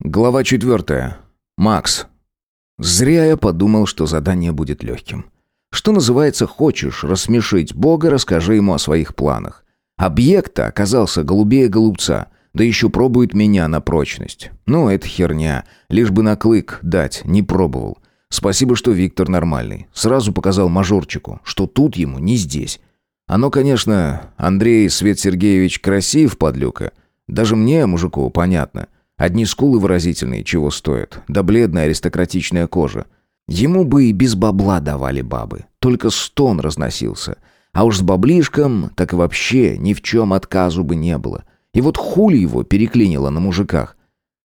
Глава четвертая. Макс. Зря я подумал, что задание будет легким. Что называется, хочешь рассмешить Бога, расскажи ему о своих планах. Объект оказался голубее голубца, да еще пробует меня на прочность. Ну, это херня, лишь бы на клык дать, не пробовал. Спасибо, что Виктор нормальный. Сразу показал мажорчику, что тут ему не здесь. Оно, конечно, Андрей Свет Сергеевич красив, подлюка. Даже мне, мужику, понятно – Одни скулы выразительные, чего стоят, да бледная аристократичная кожа. Ему бы и без бабла давали бабы, только стон разносился. А уж с баблишком так и вообще ни в чем отказу бы не было. И вот хули его переклинило на мужиках.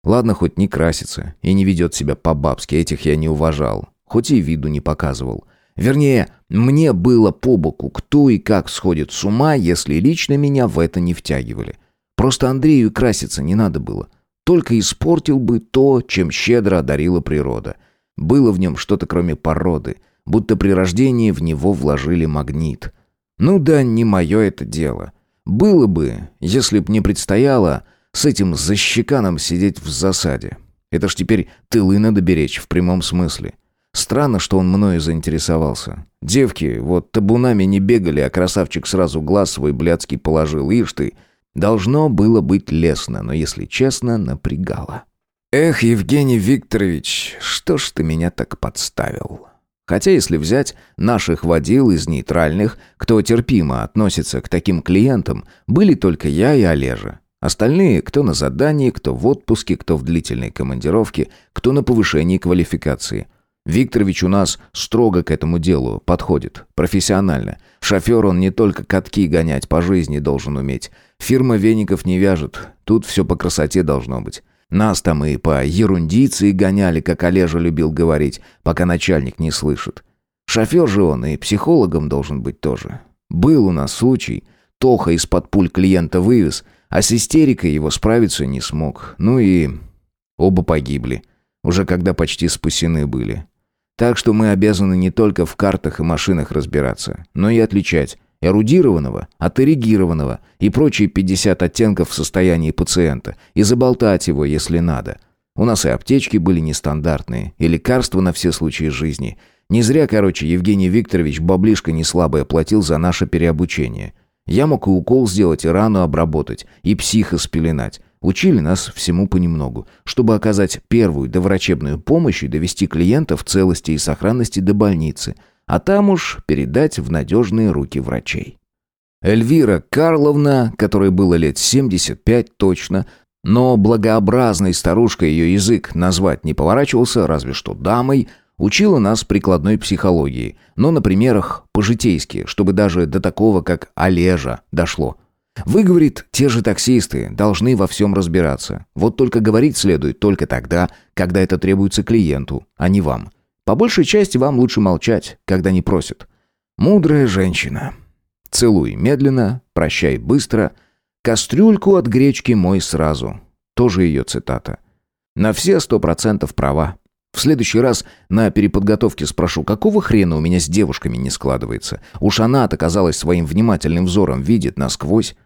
Ладно, хоть не красится и не ведет себя по-бабски, этих я не уважал, хоть и виду не показывал. Вернее, мне было по боку, кто и как сходит с ума, если лично меня в это не втягивали. Просто Андрею краситься не надо было только испортил бы то, чем щедро одарила природа. Было в нем что-то кроме породы, будто при рождении в него вложили магнит. Ну да, не мое это дело. Было бы, если б не предстояло с этим защеканом сидеть в засаде. Это ж теперь тылы надо беречь в прямом смысле. Странно, что он мною заинтересовался. Девки вот табунами не бегали, а красавчик сразу глаз свой блядский положил. Ишь ты, Должно было быть лестно, но, если честно, напрягало. «Эх, Евгений Викторович, что ж ты меня так подставил?» Хотя, если взять наших водил из нейтральных, кто терпимо относится к таким клиентам, были только я и Олежа. Остальные, кто на задании, кто в отпуске, кто в длительной командировке, кто на повышении квалификации. Викторович у нас строго к этому делу подходит, профессионально. Шофер он не только катки гонять по жизни должен уметь. Фирма веников не вяжет, тут все по красоте должно быть. Нас там и по ерундиции гоняли, как Олежа любил говорить, пока начальник не слышит. Шофер же он и психологом должен быть тоже. Был у нас случай, Тоха из-под пуль клиента вывез, а с истерикой его справиться не смог. Ну и оба погибли, уже когда почти спасены были. Так что мы обязаны не только в картах и машинах разбираться, но и отличать эрудированного от эрегированного и прочие 50 оттенков в состоянии пациента и заболтать его, если надо. У нас и аптечки были нестандартные, и лекарства на все случаи жизни. Не зря, короче, Евгений Викторович баблишко неслабое платил за наше переобучение. Я мог и укол сделать, и рану обработать, и психа спеленать. Учили нас всему понемногу, чтобы оказать первую доврачебную помощь и довести клиента в целости и сохранности до больницы, а там уж передать в надежные руки врачей. Эльвира Карловна, которой было лет 75 точно, но благообразной старушкой ее язык назвать не поворачивался, разве что дамой, учила нас прикладной психологии, но на примерах по-житейски, чтобы даже до такого, как Олежа, дошло – вы, говорит, те же таксисты должны во всем разбираться. Вот только говорить следует только тогда, когда это требуется клиенту, а не вам. По большей части вам лучше молчать, когда не просят. Мудрая женщина. Целуй медленно, прощай быстро. Кастрюльку от гречки мой сразу. Тоже ее цитата. На все сто процентов права. В следующий раз на переподготовке спрошу, какого хрена у меня с девушками не складывается. Уж она-то, казалось, своим внимательным взором видит насквозь.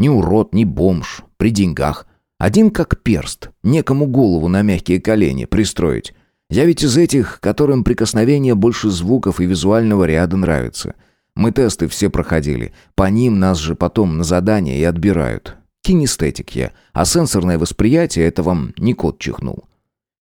Ни урод, ни бомж, при деньгах. Один как перст, некому голову на мягкие колени пристроить. Я ведь из этих, которым прикосновение больше звуков и визуального ряда нравится. Мы тесты все проходили, по ним нас же потом на задание и отбирают. Кинестетик я, а сенсорное восприятие это вам не кот чихнул.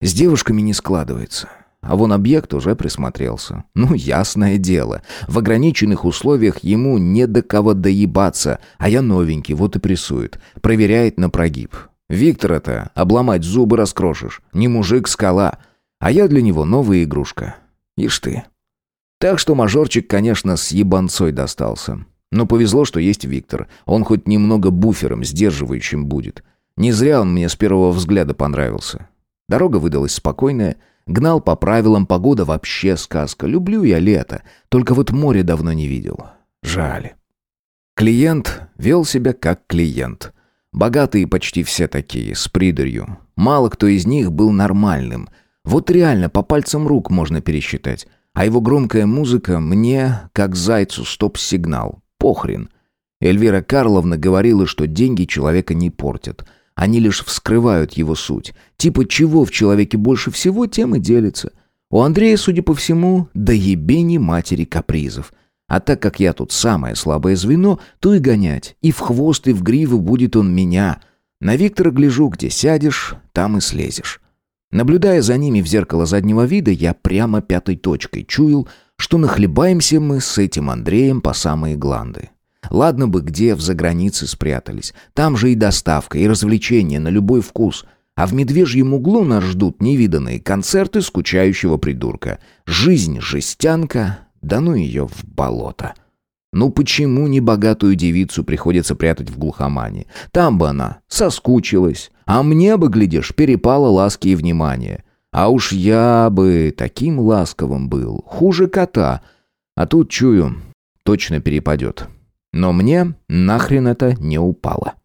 С девушками не складывается. А вон объект уже присмотрелся. Ну, ясное дело. В ограниченных условиях ему не до кого доебаться, а я новенький, вот и прессует. Проверяет на прогиб. Виктора-то обломать зубы раскрошишь. Не мужик-скала. А я для него новая игрушка. Ишь ты. Так что мажорчик, конечно, с ебанцой достался. Но повезло, что есть Виктор. Он хоть немного буфером, сдерживающим будет. Не зря он мне с первого взгляда понравился. Дорога выдалась спокойная, Гнал по правилам, погода вообще сказка. Люблю я лето, только вот море давно не видел. Жаль. Клиент вел себя как клиент. Богатые почти все такие, с придурью. Мало кто из них был нормальным. Вот реально, по пальцам рук можно пересчитать. А его громкая музыка мне, как зайцу, стоп-сигнал. Похрен. Эльвира Карловна говорила, что деньги человека не портят. Они лишь вскрывают его суть. Типа чего в человеке больше всего, тем и делится. У Андрея, судя по всему, до ебени матери капризов. А так как я тут самое слабое звено, то и гонять. И в хвост, и в гриву будет он меня. На Виктора гляжу, где сядешь, там и слезешь. Наблюдая за ними в зеркало заднего вида, я прямо пятой точкой чуял, что нахлебаемся мы с этим Андреем по самые гланды. Ладно бы где в загранице спрятались. Там же и доставка, и развлечения на любой вкус. А в медвежьем углу нас ждут невиданные концерты скучающего придурка. Жизнь жестянка, да ну ее в болото. Ну почему небогатую девицу приходится прятать в глухомане? Там бы она соскучилась, а мне бы, глядишь, перепало ласки и внимания. А уж я бы таким ласковым был, хуже кота. А тут, чую, точно перепадет. Но мне нахрен это не упало.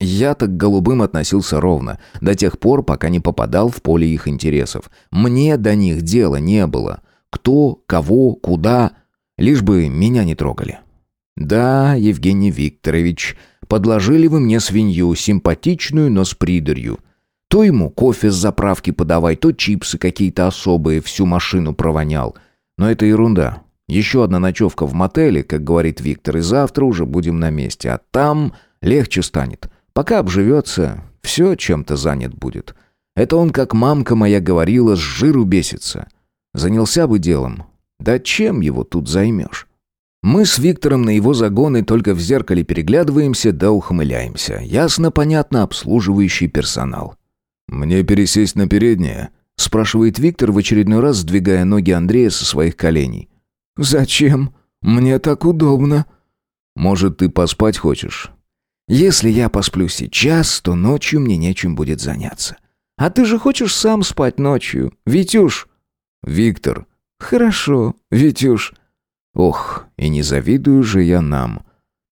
Я так к голубым относился ровно, до тех пор, пока не попадал в поле их интересов. Мне до них дела не было. Кто, кого, куда, лишь бы меня не трогали. Да, Евгений Викторович, подложили вы мне свинью, симпатичную, но с придурью. То ему кофе с заправки подавай, то чипсы какие-то особые, всю машину провонял. Но это ерунда. Еще одна ночевка в мотеле, как говорит Виктор, и завтра уже будем на месте. А там легче станет. Пока обживется, все чем-то занят будет. Это он, как мамка моя говорила, с жиру бесится. Занялся бы делом. Да чем его тут займешь? Мы с Виктором на его загоны только в зеркале переглядываемся да ухмыляемся. Ясно-понятно обслуживающий персонал. «Мне пересесть на переднее?» – спрашивает Виктор в очередной раз, сдвигая ноги Андрея со своих коленей. «Зачем? Мне так удобно». «Может, ты поспать хочешь?» «Если я посплю сейчас, то ночью мне нечем будет заняться. А ты же хочешь сам спать ночью, Витюш?» «Виктор». «Хорошо, Витюш». «Ох, и не завидую же я нам».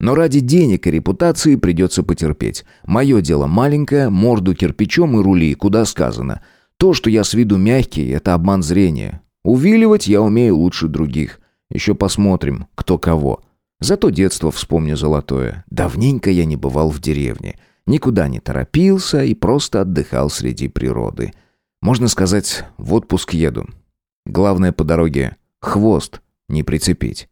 Но ради денег и репутации придется потерпеть. Мое дело маленькое, морду кирпичом и рули, куда сказано. То, что я с виду мягкий, это обман зрения. Увиливать я умею лучше других. Еще посмотрим, кто кого. Зато детство вспомню золотое. Давненько я не бывал в деревне. Никуда не торопился и просто отдыхал среди природы. Можно сказать, в отпуск еду. Главное по дороге — хвост не прицепить.